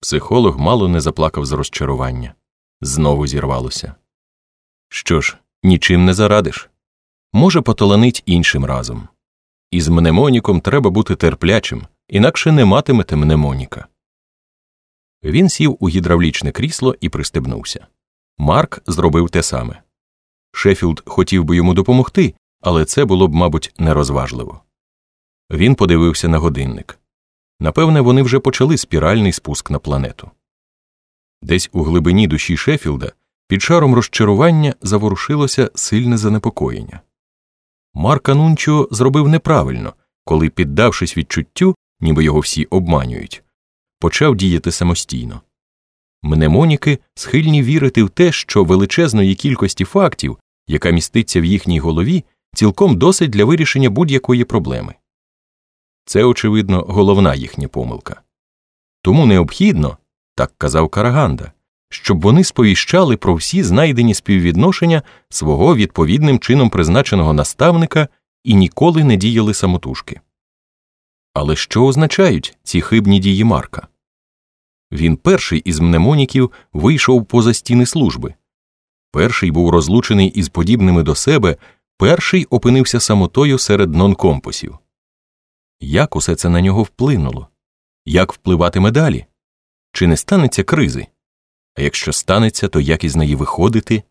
Психолог мало не заплакав з розчарування. Знову зірвалося. Що ж, нічим не зарадиш. Може, поталанить іншим разом. Із мнемоніком треба бути терплячим, інакше не матимете мнемоніка. Він сів у гідравлічне крісло і пристебнувся. Марк зробив те саме. Шеффілд хотів би йому допомогти, але це було б, мабуть, нерозважливо. Він подивився на годинник. Напевне, вони вже почали спіральний спуск на планету. Десь у глибині душі Шеффілда під шаром розчарування заворушилося сильне занепокоєння. Марк Анунчо зробив неправильно, коли, піддавшись відчуттю, ніби його всі обманюють, почав діяти самостійно. Мнемоніки схильні вірити в те, що величезної кількості фактів, яка міститься в їхній голові, цілком досить для вирішення будь-якої проблеми. Це, очевидно, головна їхня помилка. Тому необхідно, так казав Караганда, щоб вони сповіщали про всі знайдені співвідношення свого відповідним чином призначеного наставника і ніколи не діяли самотужки. Але що означають ці хибні дії Марка? Він перший із мнемоніків вийшов поза стіни служби, перший був розлучений із подібними до себе, перший опинився самотою серед нонкомпосів. Як усе це на нього вплинуло? Як впливатиме далі? Чи не станеться кризи? А якщо станеться, то як із неї виходити?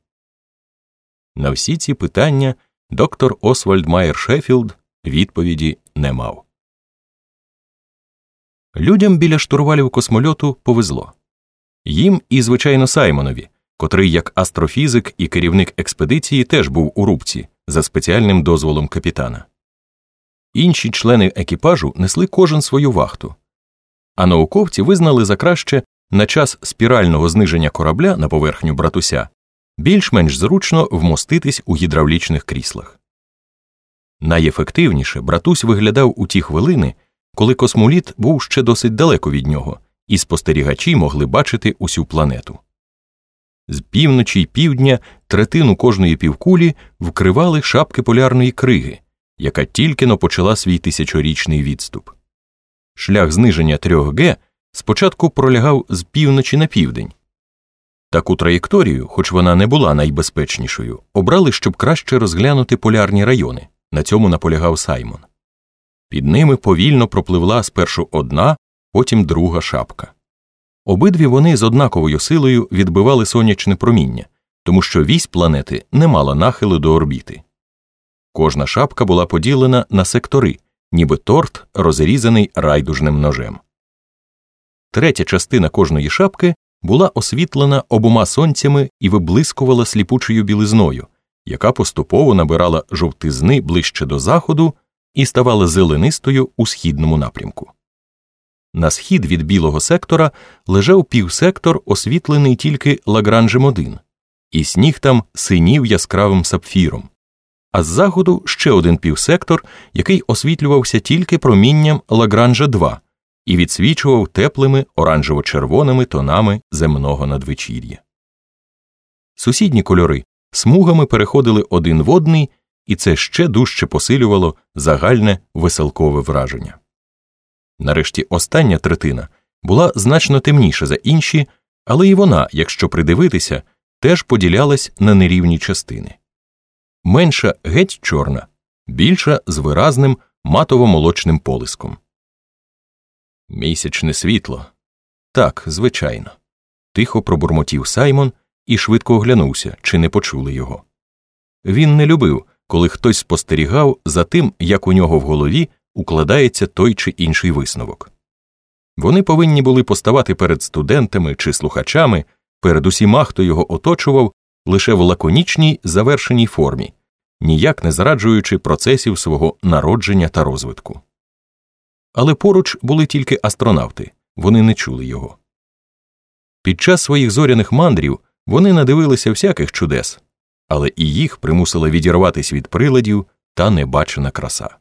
На всі ці питання доктор Освальд Майер Шеффілд відповіді не мав. Людям біля штурвалів космольоту повезло їм і, звичайно, Саймонові, котрий як астрофізик і керівник експедиції теж був у рубці за спеціальним дозволом капітана. Інші члени екіпажу несли кожен свою вахту, а науковці визнали за краще на час спірального зниження корабля на поверхню братуся більш-менш зручно вмоститись у гідравлічних кріслах. Найефективніше братусь виглядав у ті хвилини, коли космоліт був ще досить далеко від нього, і спостерігачі могли бачити усю планету. З півночі й півдня третину кожної півкулі вкривали шапки полярної криги, яка тільки но почала свій тисячорічний відступ. Шлях зниження 3Г спочатку пролягав з півночі на південь. Таку траєкторію, хоч вона не була найбезпечнішою, обрали, щоб краще розглянути полярні райони. На цьому наполягав Саймон. Під ними повільно пропливла спершу одна, потім друга шапка. Обидві вони з однаковою силою відбивали сонячне проміння, тому що вісь планети не мала нахилу до орбіти. Кожна шапка була поділена на сектори, ніби торт, розрізаний райдужним ножем. Третя частина кожної шапки була освітлена обома сонцями і виблискувала сліпучою білизною, яка поступово набирала жовтизни ближче до заходу і ставала зеленистою у східному напрямку. На схід від білого сектора лежав півсектор, освітлений тільки Лагранжем 1 і сніг там синів яскравим сапфіром, а з заходу ще один півсектор, який освітлювався тільки промінням Лагранжа 2 і відсвічував теплими оранжево-червоними тонами земного надвечір'я. Сусідні кольори смугами переходили один в одний, і це ще дужче посилювало загальне веселкове враження. Нарешті остання третина була значно темніша за інші, але і вона, якщо придивитися, теж поділялась на нерівні частини. Менша геть чорна, більша з виразним матово-молочним полиском. Місячне світло. Так, звичайно. Тихо пробурмотів Саймон і швидко оглянувся, чи не почули його. Він не любив, коли хтось спостерігав за тим, як у нього в голові укладається той чи інший висновок. Вони повинні були поставати перед студентами чи слухачами, перед усіма, хто його оточував, лише в лаконічній завершеній формі, ніяк не зраджуючи процесів свого народження та розвитку. Але поруч були тільки астронавти, вони не чули його. Під час своїх зоряних мандрів вони надивилися всяких чудес, але і їх примусила відірватися від приладів та небачена краса.